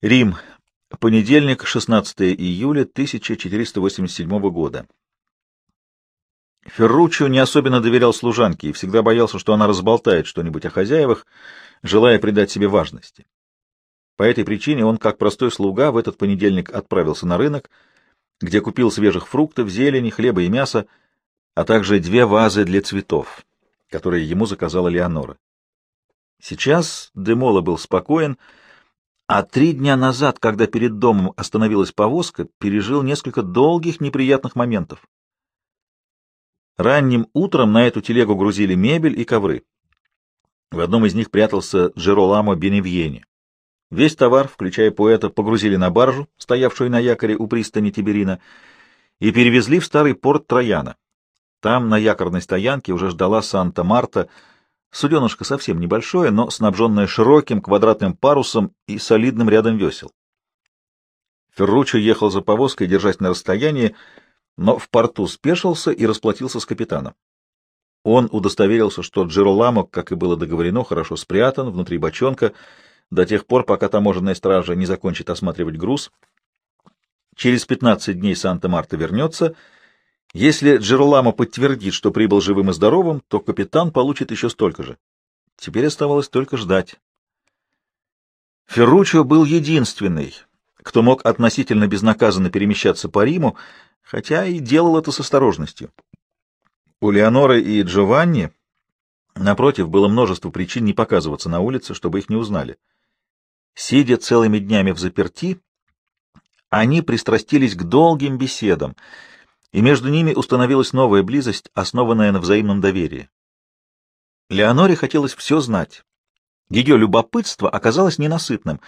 Рим. Понедельник, 16 июля 1487 года. Ферруччо не особенно доверял служанке и всегда боялся, что она разболтает что-нибудь о хозяевах, желая придать себе важности. По этой причине он, как простой слуга, в этот понедельник отправился на рынок, где купил свежих фруктов, зелени, хлеба и мяса, а также две вазы для цветов, которые ему заказала Леонора. Сейчас Демола был спокоен, а три дня назад, когда перед домом остановилась повозка, пережил несколько долгих неприятных моментов. Ранним утром на эту телегу грузили мебель и ковры. В одном из них прятался Джероламо Беневьени. Весь товар, включая поэта, погрузили на баржу, стоявшую на якоре у пристани Тиберина, и перевезли в старый порт Трояна. Там, на якорной стоянке, уже ждала Санта-Марта, Суденышко совсем небольшое, но снабженное широким квадратным парусом и солидным рядом весел. Ферруччо ехал за повозкой, держась на расстоянии, но в порту спешился и расплатился с капитаном. Он удостоверился, что Джероламо, как и было договорено, хорошо спрятан внутри бочонка до тех пор, пока таможенная стража не закончит осматривать груз. Через 15 дней Санта-Марта вернется — если Джеролама подтвердит, что прибыл живым и здоровым, то капитан получит еще столько же. Теперь оставалось только ждать. Ферруччо был единственный, кто мог относительно безнаказанно перемещаться по Риму, хотя и делал это с осторожностью. У Леоноры и Джованни, напротив, было множество причин не показываться на улице, чтобы их не узнали. Сидя целыми днями в заперти, они пристрастились к долгим беседам — и между ними установилась новая близость, основанная на взаимном доверии. Леоноре хотелось все знать. Ее любопытство оказалось ненасытным.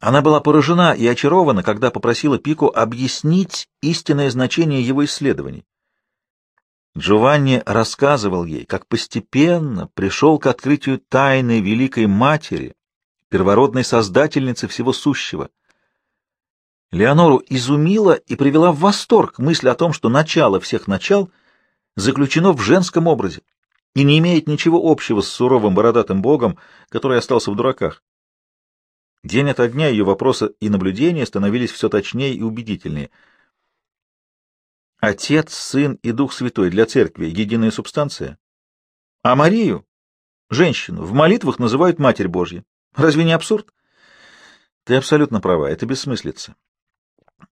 Она была поражена и очарована, когда попросила Пику объяснить истинное значение его исследований. Джованни рассказывал ей, как постепенно пришел к открытию тайны Великой Матери, первородной создательницы всего сущего. Леонору изумила и привела в восторг мысль о том, что начало всех начал заключено в женском образе и не имеет ничего общего с суровым бородатым богом, который остался в дураках. День ото дня ее вопросы и наблюдения становились все точнее и убедительнее. Отец, Сын и Дух Святой для церкви — единая субстанция. А Марию, женщину, в молитвах называют Матерь Божья. Разве не абсурд? Ты абсолютно права, это бессмыслица.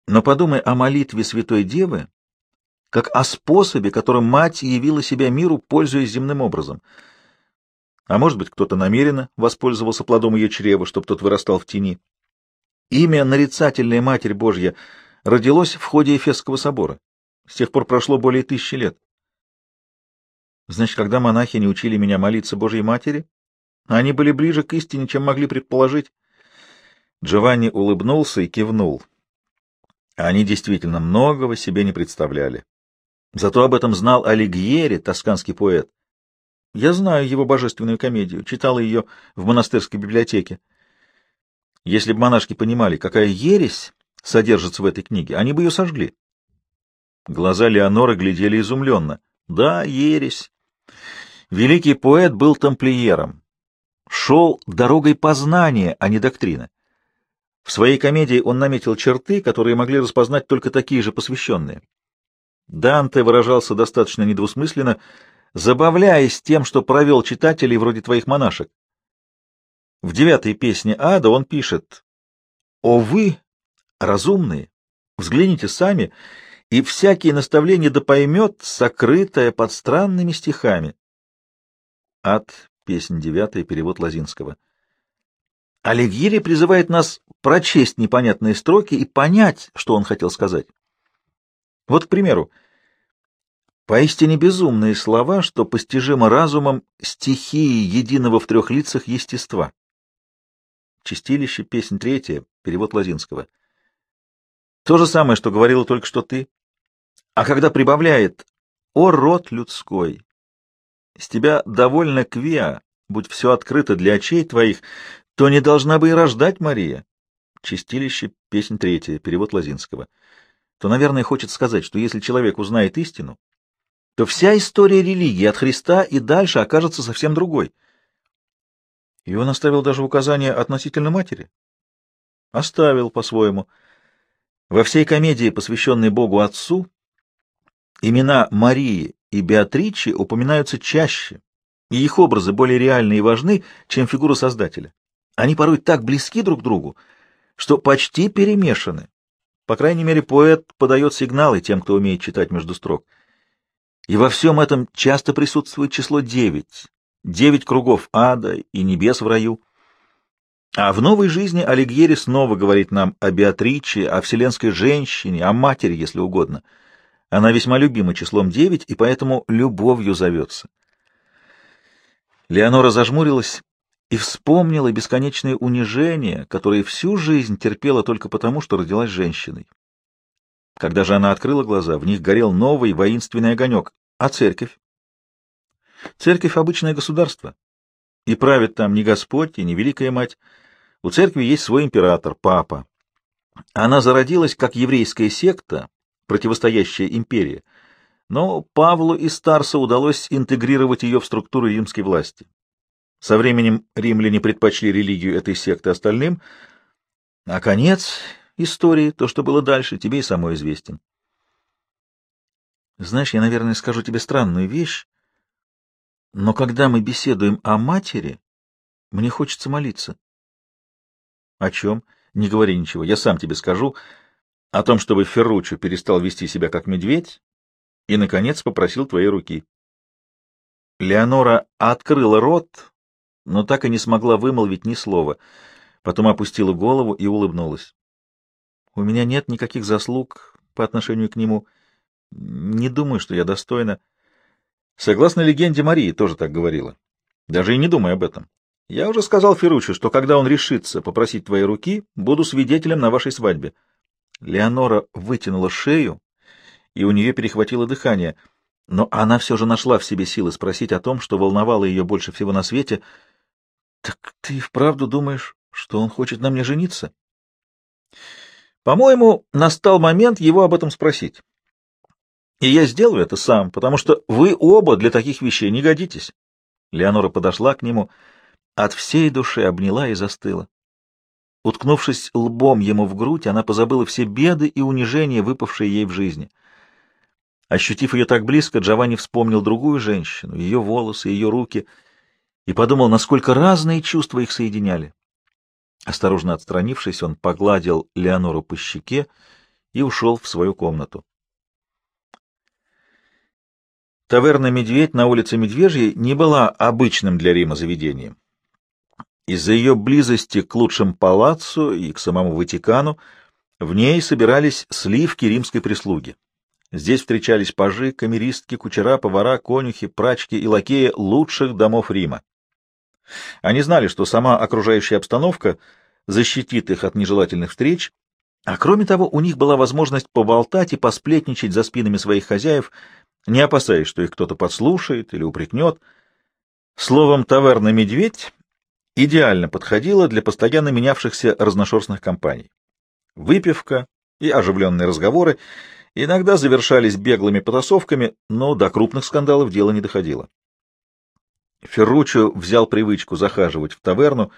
Но подумай о молитве Святой Девы, как о способе, которым мать явила себя миру, пользуясь земным образом. А может быть, кто-то намеренно воспользовался плодом ее чрева, чтобы тот вырастал в тени. Имя нарицательная Матерь Божья родилось в ходе Эфесского собора. С тех пор прошло более тысячи лет. Значит, когда монахи не учили меня молиться Божьей Матери, они были ближе к истине, чем могли предположить. Джованни улыбнулся и кивнул. Они действительно многого себе не представляли. Зато об этом знал Алигьери, тосканский поэт. Я знаю его божественную комедию, читал ее в монастырской библиотеке. Если бы монашки понимали, какая ересь содержится в этой книге, они бы ее сожгли. Глаза Леонора глядели изумленно. Да, ересь. Великий поэт был тамплиером. Шел дорогой познания, а не доктрины. В своей комедии он наметил черты, которые могли распознать только такие же посвященные. Данте выражался достаточно недвусмысленно, забавляясь тем, что провел читателей вроде твоих монашек. В девятой песне Ада он пишет «О вы, разумные, взгляните сами, и всякие наставления да поймет, сокрытое под странными стихами». Ад, песня девятая, перевод Лазинского. Алигьери призывает нас прочесть непонятные строки и понять, что он хотел сказать. Вот, к примеру, поистине безумные слова, что постижимо разумом стихии единого в трех лицах естества. Чистилище, песнь третья, перевод Лазинского. То же самое, что говорила только что ты. А когда прибавляет «О, род людской! С тебя довольно квиа, будь все открыто для очей твоих, то не должна бы и рождать Мария. Чистилище, песнь третья, перевод Лазинского. То, наверное, хочет сказать, что если человек узнает истину, то вся история религии от Христа и дальше окажется совсем другой. И он оставил даже указание относительно матери. Оставил по-своему. Во всей комедии, посвященной Богу Отцу, имена Марии и Беатричи упоминаются чаще, и их образы более реальны и важны, чем фигура Создателя. Они порой так близки друг к другу, что почти перемешаны. По крайней мере, поэт подает сигналы тем, кто умеет читать между строк. И во всем этом часто присутствует число девять. Девять кругов ада и небес в раю. А в новой жизни Алигьери снова говорит нам о Беатриче, о вселенской женщине, о матери, если угодно. Она весьма любима числом девять и поэтому любовью зовется. Леонора зажмурилась и вспомнила бесконечные унижения, которые всю жизнь терпела только потому, что родилась женщиной. Когда же она открыла глаза, в них горел новый воинственный огонек. А церковь? Церковь — обычное государство. И правит там не Господь и не Великая Мать. У церкви есть свой император, папа. Она зародилась как еврейская секта, противостоящая империи, но Павлу и Старсу удалось интегрировать ее в структуру римской власти. Со временем римляне предпочли религию этой секты остальным, а конец истории, то, что было дальше, тебе и самой известен. Знаешь, я, наверное, скажу тебе странную вещь, но когда мы беседуем о матери, мне хочется молиться. О чем? Не говори ничего, я сам тебе скажу. О том, чтобы Ферруччо перестал вести себя как медведь и, наконец, попросил твоей руки. Леонора открыла рот, но так и не смогла вымолвить ни слова. Потом опустила голову и улыбнулась. У меня нет никаких заслуг по отношению к нему. Не думаю, что я достойна. Согласно легенде, Марии тоже так говорила. Даже и не думай об этом. Я уже сказал Ферруччо, что когда он решится попросить твоей руки, буду свидетелем на вашей свадьбе. Леонора вытянула шею, и у нее перехватило дыхание, но она все же нашла в себе силы спросить о том, что волновало ее больше всего на свете —— Так ты вправду думаешь, что он хочет на мне жениться? — По-моему, настал момент его об этом спросить. И я сделаю это сам, потому что вы оба для таких вещей не годитесь. Леонора подошла к нему, от всей души обняла и застыла. Уткнувшись лбом ему в грудь, она позабыла все беды и унижения, выпавшие ей в жизни. Ощутив ее так близко, Джованни вспомнил другую женщину, ее волосы, ее руки — и подумал, насколько разные чувства их соединяли. Осторожно отстранившись, он погладил Леонору по щеке и ушел в свою комнату. Таверна «Медведь» на улице Медвежьей не была обычным для Рима заведением. Из-за ее близости к лучшим палаццо и к самому Ватикану в ней собирались сливки римской прислуги. Здесь встречались пажи, камеристки, кучера, повара, конюхи, прачки и лакеи лучших домов Рима. Они знали, что сама окружающая обстановка защитит их от нежелательных встреч, а кроме того, у них была возможность поболтать и посплетничать за спинами своих хозяев, не опасаясь, что их кто-то подслушает или упрекнет. Словом, таверна «Медведь» идеально подходила для постоянно менявшихся разношерстных компаний. Выпивка и оживленные разговоры иногда завершались беглыми потасовками, но до крупных скандалов дело не доходило. Ферруччо взял привычку захаживать в таверну,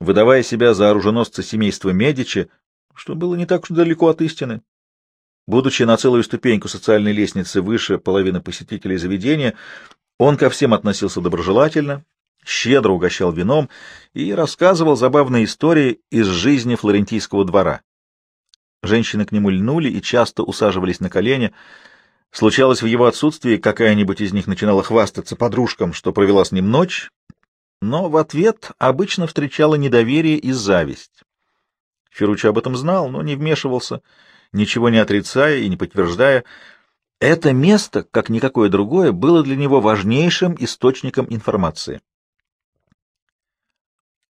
выдавая себя за оруженосца семейства Медичи, что было не так уж далеко от истины. Будучи на целую ступеньку социальной лестницы выше половины посетителей заведения, он ко всем относился доброжелательно, щедро угощал вином и рассказывал забавные истории из жизни флорентийского двора. Женщины к нему льнули и часто усаживались на колени — Случалось в его отсутствии, какая-нибудь из них начинала хвастаться подружкам, что провела с ним ночь, но в ответ обычно встречала недоверие и зависть. Ферруччо об этом знал, но не вмешивался, ничего не отрицая и не подтверждая. Это место, как никакое другое, было для него важнейшим источником информации.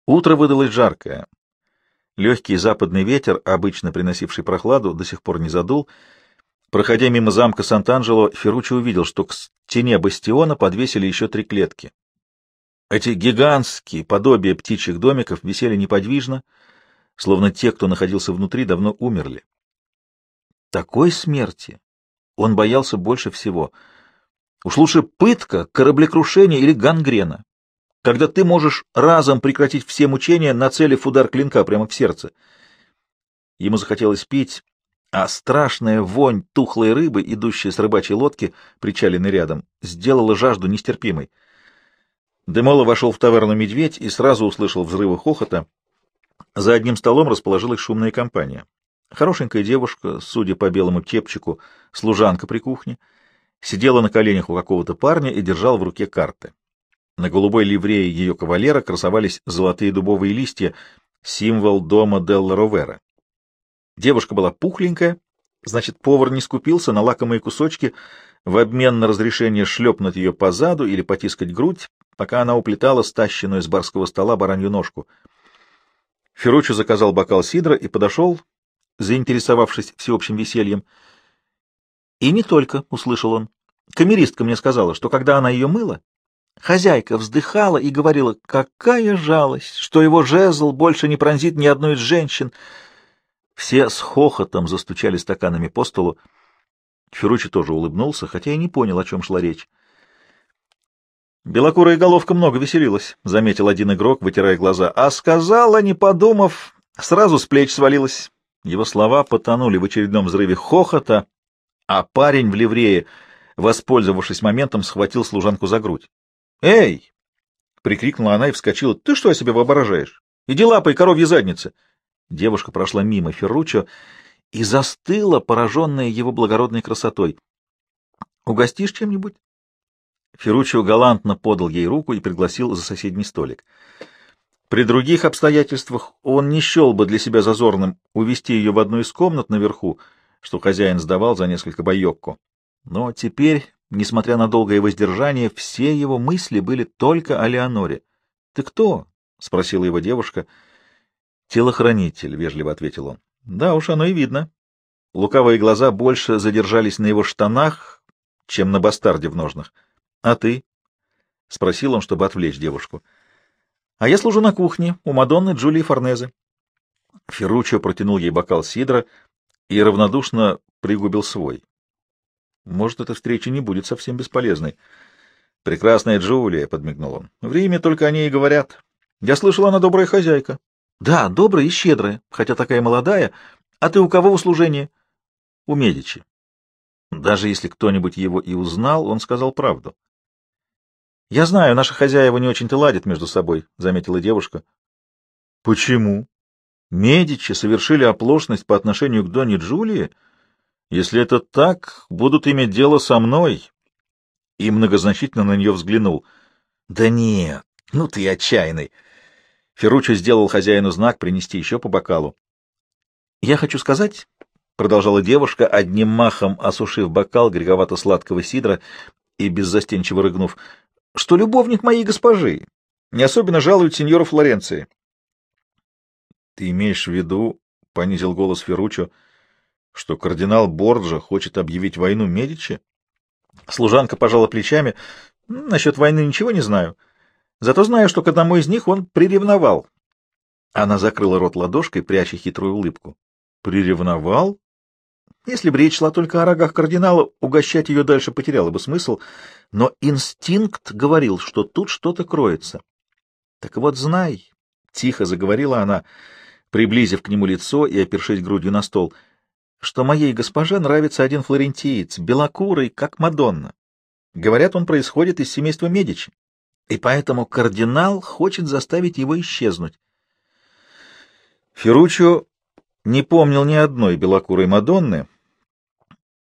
Утро выдалось жаркое. Легкий западный ветер, обычно приносивший прохладу, до сих пор не задул — Проходя мимо замка Сант-Анджело, Ферруччи увидел, что к стене бастиона подвесили еще три клетки. Эти гигантские подобия птичьих домиков висели неподвижно, словно те, кто находился внутри, давно умерли. Такой смерти он боялся больше всего. Уж лучше пытка, кораблекрушение или гангрена, когда ты можешь разом прекратить все мучения, нацелив удар клинка прямо в сердце. Ему захотелось пить, а страшная вонь тухлой рыбы, идущая с рыбачьей лодки, причаленной рядом, сделала жажду нестерпимой. Демола вошел в таверну «Медведь» и сразу услышал взрывы хохота. За одним столом расположилась шумная компания. Хорошенькая девушка, судя по белому чепчику, служанка при кухне, сидела на коленях у какого-то парня и держала в руке карты. На голубой ливрее ее кавалера красовались золотые дубовые листья, символ дома Делла Ровера. Девушка была пухленькая, значит, повар не скупился на лакомые кусочки в обмен на разрешение шлепнуть ее по заду или потискать грудь, пока она уплетала стащенную с барского стола баранью ножку. Ферруччо заказал бокал сидра и подошел, заинтересовавшись всеобщим весельем. И не только, — услышал он. Камеристка мне сказала, что когда она ее мыла, хозяйка вздыхала и говорила, какая жалость, что его жезл больше не пронзит ни одной из женщин. Все с хохотом застучали стаканами по столу. Ферруччи тоже улыбнулся, хотя и не понял, о чем шла речь. «Белокурая головка много веселилась», — заметил один игрок, вытирая глаза. «А сказала, не подумав, сразу с плеч свалилась». Его слова потонули в очередном взрыве хохота, а парень в ливрее, воспользовавшись моментом, схватил служанку за грудь. «Эй!» — прикрикнула она и вскочила. «Ты что о себе воображаешь? Иди лапай коровьи задницы!» Девушка прошла мимо Ферруччо и застыла, пораженная его благородной красотой. «Угостишь чем-нибудь?» Ферруччо галантно подал ей руку и пригласил за соседний столик. При других обстоятельствах он не счел бы для себя зазорным увести ее в одну из комнат наверху, что хозяин сдавал за несколько байокко. Но теперь, несмотря на долгое воздержание, все его мысли были только о Леоноре. — Ты кто? — спросила его девушка. — Телохранитель, — вежливо ответил он. — Да уж, оно и видно. Лукавые глаза больше задержались на его штанах, чем на бастарде в ножнах. — А ты? — спросил он, чтобы отвлечь девушку. — а я служу на кухне у Мадонны Джулии Форнезе. Ферруччо протянул ей бокал сидра и равнодушно пригубил свой. Может, эта встреча не будет совсем бесполезной. Прекрасная Джулия, — подмигнул он. В Риме только о ней и говорят. Я слышал, она добрая хозяйка. Да, добрая и щедрая, хотя такая молодая. А ты у кого в услужении? У Медичи. Даже если кто-нибудь его и узнал, он сказал правду. — Я знаю, наши хозяева не очень-то ладят между собой, — заметила девушка. — Почему? Медичи совершили оплошность по отношению к Доне Джулии? Если это так, будут иметь дело со мной. И многозначительно на нее взглянул. — Да нет, ну ты отчаянный. Ферруччо сделал хозяину знак принести еще по бокалу. — Я хочу сказать, — продолжала девушка, одним махом осушив бокал греговато-сладкого сидра и беззастенчиво рыгнув, что любовник моей госпожи не особенно жалует сеньора Флоренции. — Ты имеешь в виду, — понизил голос Ферруччо, — что кардинал Борджа хочет объявить войну Медичи? Служанка пожала плечами. — Насчет войны ничего не знаю. Зато знаю, что к одному из них он приревновал. Она закрыла рот ладошкой, пряча хитрую улыбку. — Приревновал? Если бы речь шла только о рогах кардинала, угощать ее дальше потеряло бы смысл, но инстинкт говорил, что тут что-то кроется. — Так вот знай, — тихо заговорила она, приблизив к нему лицо и опершись грудью на стол, — что моей госпоже нравится один флорентиец, белокурый, как Мадонна. Говорят, он происходит из семейства Медичи, и поэтому кардинал хочет заставить его исчезнуть. Ферруччо не помнил ни одной белокурой Мадонны,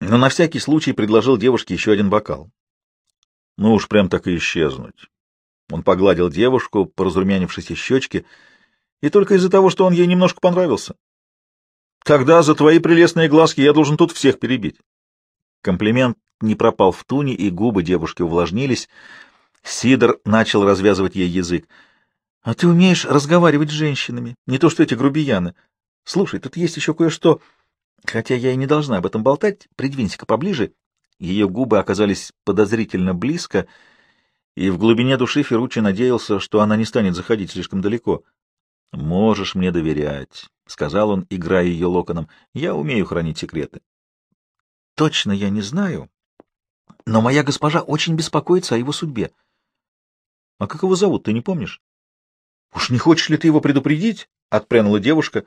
но на всякий случай предложил девушке еще один бокал. Ну уж прям так и исчезнуть. Он погладил девушку по разрумянившейся щечке, и только из-за того, что он ей немножко понравился. Тогда за твои прелестные глазки я должен тут всех перебить. Комплимент не пропал в туне, и губы девушки увлажнились. Сидор начал развязывать ей язык. — А ты умеешь разговаривать с женщинами, не то что эти грубияны. Слушай, тут есть еще кое-что... Хотя я и не должна об этом болтать, придвинься-ка поближе. Ее губы оказались подозрительно близко, и в глубине души Ферруччи надеялся, что она не станет заходить слишком далеко. — Можешь мне доверять, — сказал он, играя ее локоном. — Я умею хранить секреты. — Точно я не знаю, но моя госпожа очень беспокоится о его судьбе. — А как его зовут, ты не помнишь? — Уж не хочешь ли ты его предупредить? — отпрянула девушка.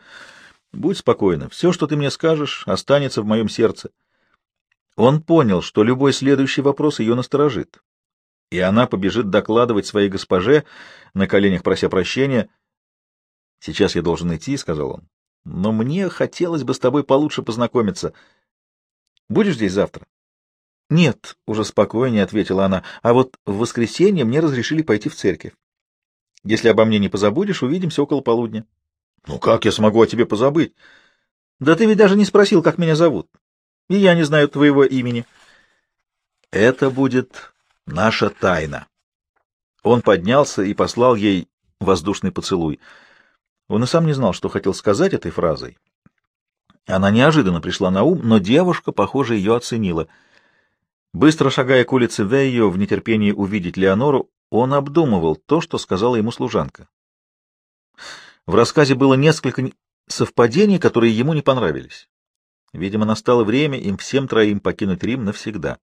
Будь спокойна, все, что ты мне скажешь, останется в моем сердце. Он понял, что любой следующий вопрос ее насторожит, и она побежит докладывать своей госпоже, на коленях прося прощения. «Сейчас я должен идти», — сказал он, — «но мне хотелось бы с тобой получше познакомиться. Будешь здесь завтра?» «Нет», — уже спокойнее ответила она, — «а вот в воскресенье мне разрешили пойти в церковь. Если обо мне не позабудешь, увидимся около полудня». «Ну как я смогу о тебе позабыть?» «Да ты ведь даже не спросил, как меня зовут. И я не знаю твоего имени». «Это будет наша тайна». Он поднялся и послал ей воздушный поцелуй. Он и сам не знал, что хотел сказать этой фразой. Она неожиданно пришла на ум, но девушка, похоже, ее оценила — Быстро шагая к улице Вейо в нетерпении увидеть Леонору, он обдумывал то, что сказала ему служанка. В рассказе было несколько совпадений, которые ему не понравились. Видимо, настало время им всем троим покинуть Рим навсегда.